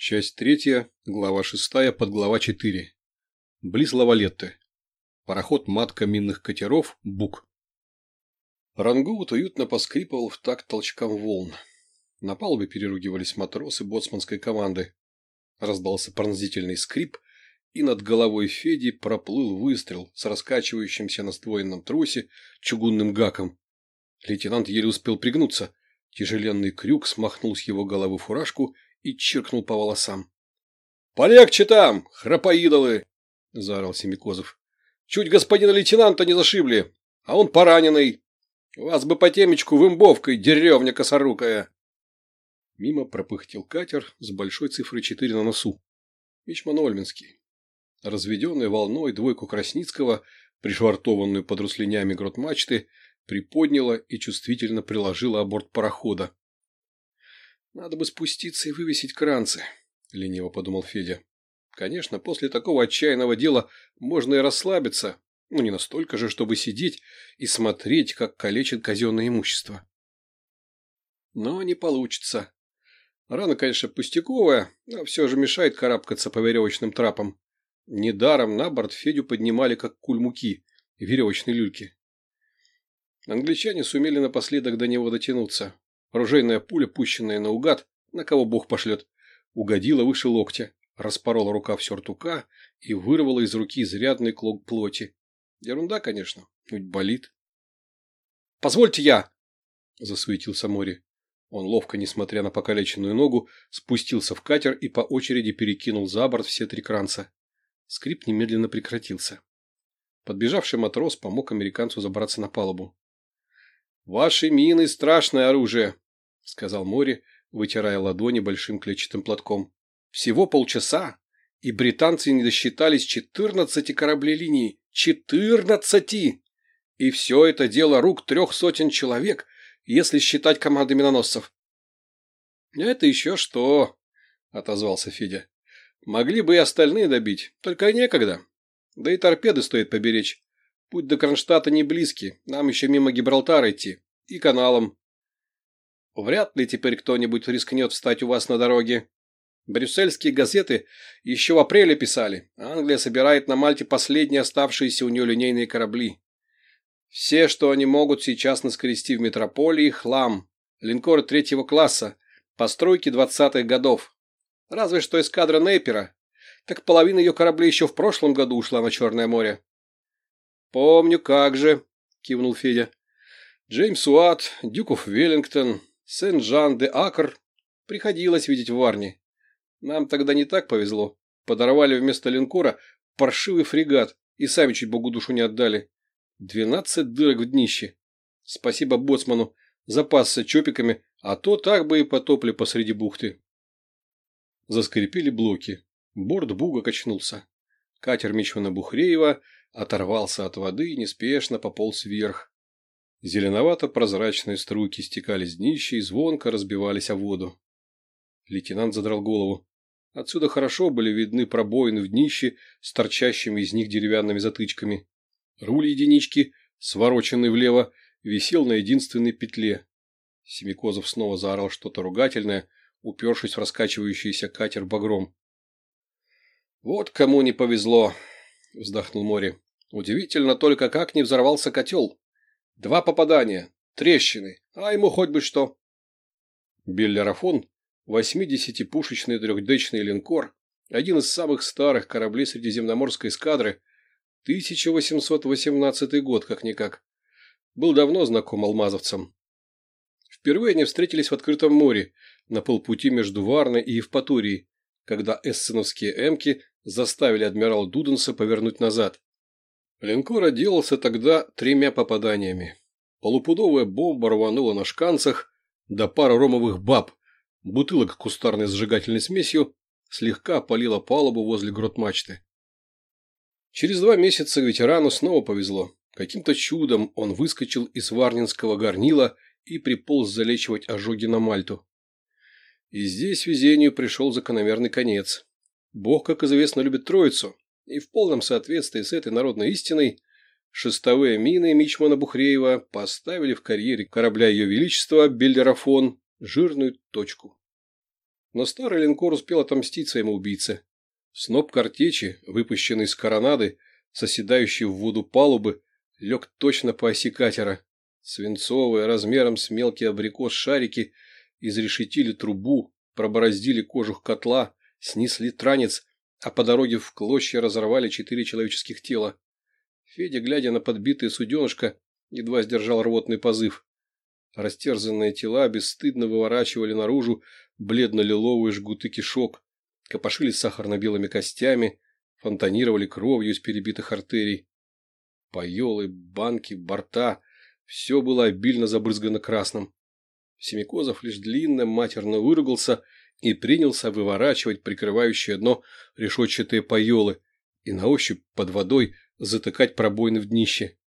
Часть третья, глава шестая, подглава четыре. Близ Лавалетты. Пароход матка минных катеров «Бук». Рангоут уютно поскрипывал в такт толчкам волн. На палубе переругивались матросы боцманской команды. Раздался пронзительный скрип, и над головой Феди проплыл выстрел с раскачивающимся на ствоенном тросе чугунным гаком. Лейтенант еле успел пригнуться. Тяжеленный крюк смахнул с его головы фуражку и чиркнул по волосам. — Полегче там, храпоидолы! — заорал Семикозов. — Чуть господина лейтенанта не зашибли, а он пораненный. Вас бы по темечку вымбовкой, деревня косорукая. Мимо пропыхтел катер с большой цифрой четыре на носу. Мичман Ольминский. Разведенный волной двойку Красницкого, пришвартованную под руслинями грот мачты, приподняла и чувствительно приложила о борт парохода. Надо бы спуститься и вывесить кранцы, лениво подумал Федя. Конечно, после такого отчаянного дела можно и расслабиться, но не настолько же, чтобы сидеть и смотреть, как калечит казенное имущество. Но не получится. Рана, конечно, пустяковая, но все же мешает карабкаться по веревочным трапам. Недаром на борт Федю поднимали, как куль муки, веревочные люльки. Англичане сумели напоследок до него дотянуться. Ружейная пуля, пущенная наугад, на кого бог пошлет, угодила выше локтя, распорола рукав сюртука и вырвала из руки изрядный клок плоти. Ерунда, конечно, ведь болит. — Позвольте я! — засуетился Мори. Он ловко, несмотря на покалеченную ногу, спустился в катер и по очереди перекинул за борт все три кранца. Скрип немедленно прекратился. Подбежавший матрос помог американцу забраться на палубу. «Ваши мины – страшное оружие», – сказал Мори, вытирая ладони большим клетчатым платком. «Всего полчаса, и британцы не досчитались четырнадцати кораблей линии. Четырнадцати! И все это дело рук трех сотен человек, если считать команды миноносцев». «Это еще что?» – отозвался Федя. «Могли бы и остальные добить, только некогда. Да и торпеды стоит поберечь. Путь до Кронштадта не близкий, нам еще мимо Гибралтара идти. И каналом. Вряд ли теперь кто-нибудь рискнет встать у вас на дороге. Брюссельские газеты еще в апреле писали. Англия собирает на Мальте последние оставшиеся у нее линейные корабли. Все, что они могут сейчас наскрести в метрополии, хлам. Линкоры третьего класса, постройки двадцатых годов. Разве что эскадра Нейпера. Так половина ее кораблей еще в прошлом году ушла на Черное море. «Помню, как же», – кивнул Федя. «Джеймс Уатт, Дюков Веллингтон, Сен-Жан де Акр приходилось видеть в Варне. Нам тогда не так повезло. Подорвали вместо линкора паршивый фрегат и сами чуть богу душу не отдали. Двенадцать дырок в днище. Спасибо боцману, запасся чопиками, а то так бы и потопли посреди бухты». Заскрипели блоки. Борт буга качнулся. Катер Мичмана Бухреева – оторвался от воды и неспешно пополз вверх. Зеленовато-прозрачные струйки стекали с днища и звонко разбивались о воду. Лейтенант задрал голову. Отсюда хорошо были видны пробоины в днище с торчащими из них деревянными затычками. Руль единички, свороченный влево, висел на единственной петле. Семикозов снова заорал что-то ругательное, упершись в раскачивающийся катер багром. «Вот кому не повезло!» – вздохнул море. «Удивительно только, как не взорвался котел. Два попадания, трещины, а ему хоть бы что». Беллерафон, 80-пушечный трехдечный линкор, один из самых старых кораблей Средиземноморской эскадры, 1818 год как-никак, был давно знаком алмазовцам. Впервые они встретились в открытом море, на полпути между Варной и Евпаторией, когда эссеновские эмки заставили адмирала Дуденса повернуть назад. Линкор отделался тогда тремя попаданиями. Полупудовая бомба рванула на шканцах, да пара ромовых баб, бутылок кустарной сжигательной смесью, слегка опалила палубу возле грот-мачты. Через два месяца ветерану снова повезло. Каким-то чудом он выскочил из варнинского горнила и приполз залечивать ожоги на Мальту. И здесь везению пришел закономерный конец. Бог, как известно, любит троицу, и в полном соответствии с этой народной истиной шестовые мины Мичмана Бухреева поставили в карьере корабля Ее Величества Беллерафон жирную точку. но старый линкор успел отомстить своему убийце. Сноп картечи, выпущенный из коронады, соседающий в воду палубы, лег точно по оси катера. Свинцовые, размером с мелкий абрикос шарики, изрешетили трубу, пробороздили кожух котла, снесли транец, а по дороге в клочья разорвали четыре человеческих тела. Федя, глядя на подбитое суденышко, едва сдержал рвотный позыв. Растерзанные тела бесстыдно выворачивали наружу бледно-лиловые жгуты кишок, копошились сахарно-белыми костями, фонтанировали кровью из перебитых артерий. Поелы, банки, борта – все было обильно забрызгано красным. Семикозов лишь длинно матерно выругался и принялся выворачивать прикрывающее дно решетчатые поелы и на ощупь под водой затыкать пробоины в днище.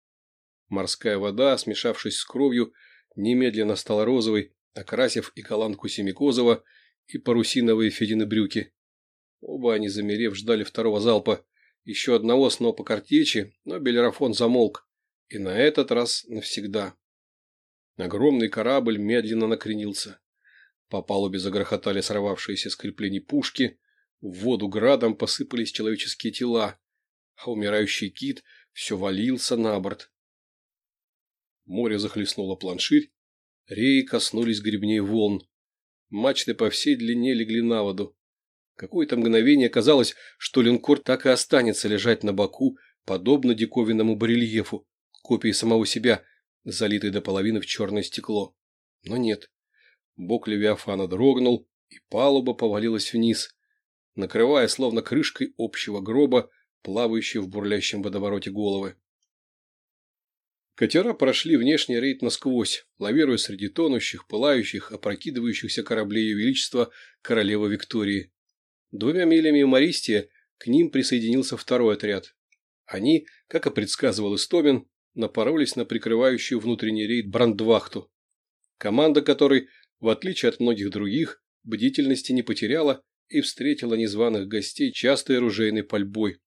Морская вода, смешавшись с кровью, немедленно стала розовой, окрасив и каланку Семикозова, и парусиновые Федины брюки. Оба они, замерев, ждали второго залпа, еще одного снопа картечи, но Белерафон замолк, и на этот раз навсегда. Огромный корабль медленно накренился. По палубе загрохотали сорвавшиеся с пушки, в воду градом посыпались человеческие тела, а умирающий кит все валился на борт. Море захлестнуло планширь, реи коснулись гребней волн. Мачты по всей длине легли на воду. Какое-то мгновение казалось, что линкор так и останется лежать на боку, подобно диковинному барельефу, копии самого себя, залитой до половины в черное стекло. Но нет. Бок Левиафана дрогнул, и палуба повалилась вниз, накрывая словно крышкой общего гроба, плавающие в бурлящем водовороте головы. Катера прошли внешний рейд насквозь, лавируя среди тонущих, пылающих, опрокидывающихся кораблей Ее Величества королевы Виктории. Двумя милями Мористия к ним присоединился второй отряд. Они, как и предсказывал Истомин, напоролись на прикрывающую внутренний рейд Брандвахту, команда которой, в отличие от многих других, бдительности не потеряла и встретила незваных гостей частой оружейной пальбой.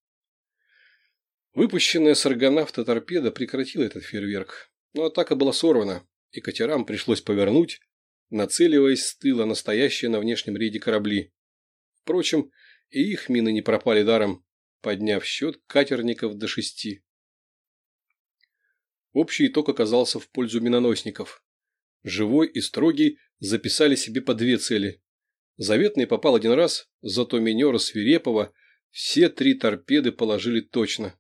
Выпущенная с аргонавта торпеда прекратила этот фейерверк, но атака была сорвана, и катерам пришлось повернуть, нацеливаясь с тыла настоящие на внешнем рейде корабли. Впрочем, и их мины не пропали даром, подняв счет катерников до шести. Общий итог оказался в пользу миноносников. Живой и строгий записали себе по две цели. Заветный попал один раз, зато минера свирепого все три торпеды положили точно.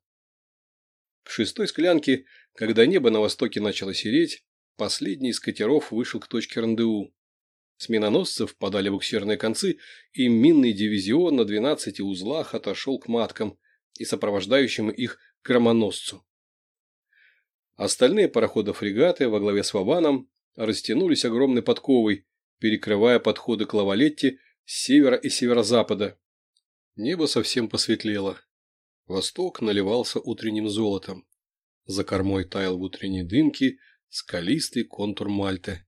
К шестой склянке, когда небо на востоке начало сереть, последний из катеров вышел к точке рандеву. С миноносцев подали буксирные концы, и минный дивизион на 12 узлах отошел к маткам и сопровождающему их громоносцу. Остальные пароходы-фрегаты во главе с Вабаном растянулись огромной подковой, перекрывая подходы к Лавалетте с севера и северо-запада. Небо совсем посветлело. Восток наливался утренним золотом. За кормой таял в утренней дымке скалистый контур Мальты.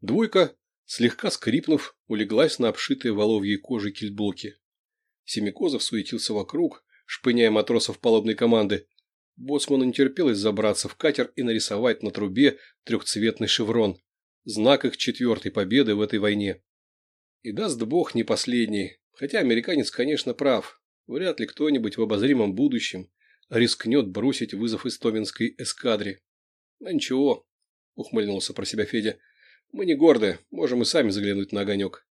Двойка, слегка скрипнув, улеглась на обшитые воловьей кожей кильблоки. Семикозов суетился вокруг, шпыняя матросов палубной команды. Боцману не терпелось забраться в катер и нарисовать на трубе трехцветный шеврон, знак их четвертой победы в этой войне. И даст бог не последний, хотя американец, конечно, прав. Вряд ли кто-нибудь в обозримом будущем рискнет бросить вызов истоминской эскадре. Но ничего, ухмыльнулся про себя Федя. Мы не горды, можем и сами заглянуть на огонек.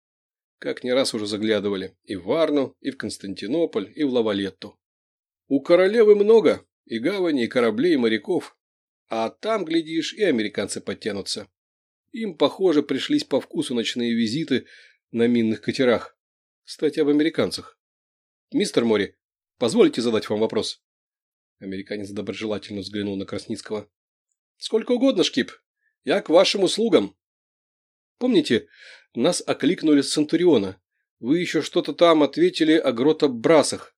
Как не раз уже заглядывали. И в Варну, и в Константинополь, и в Лавалетту. У королевы много. И гавани, и кораблей, и моряков. А там, глядишь, и американцы подтянутся. Им, похоже, пришлись по вкусу ночные визиты на минных катерах. Кстати, об американцах. Мистер Мори, позволите задать вам вопрос? Американец доброжелательно взглянул на Красницкого. Сколько угодно, Шкип. Я к вашим услугам. Помните, нас окликнули с Центуриона. Вы еще что-то там ответили о гротобрасах.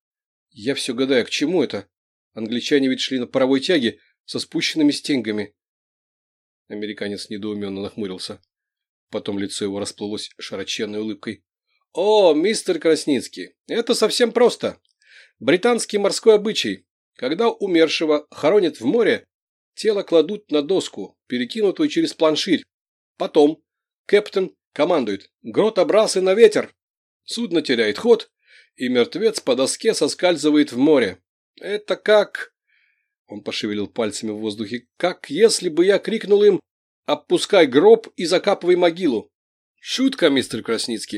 Я все гадаю, к чему это? Англичане ведь шли на паровой тяге со спущенными стенгами. Американец недоуменно нахмурился. Потом лицо его расплылось широченной улыбкой. «О, мистер Красницкий, это совсем просто. Британский морской обычай. Когда умершего хоронят в море, тело кладут на доску, перекинутую через планширь. Потом Кэптон Командует «Грот обрасы на ветер!» Судно теряет ход, и мертвец по доске соскальзывает в море. Это как... Он пошевелил пальцами в воздухе. Как если бы я крикнул им «Опускай гроб и закапывай могилу!» Шутка, мистер Красницкий.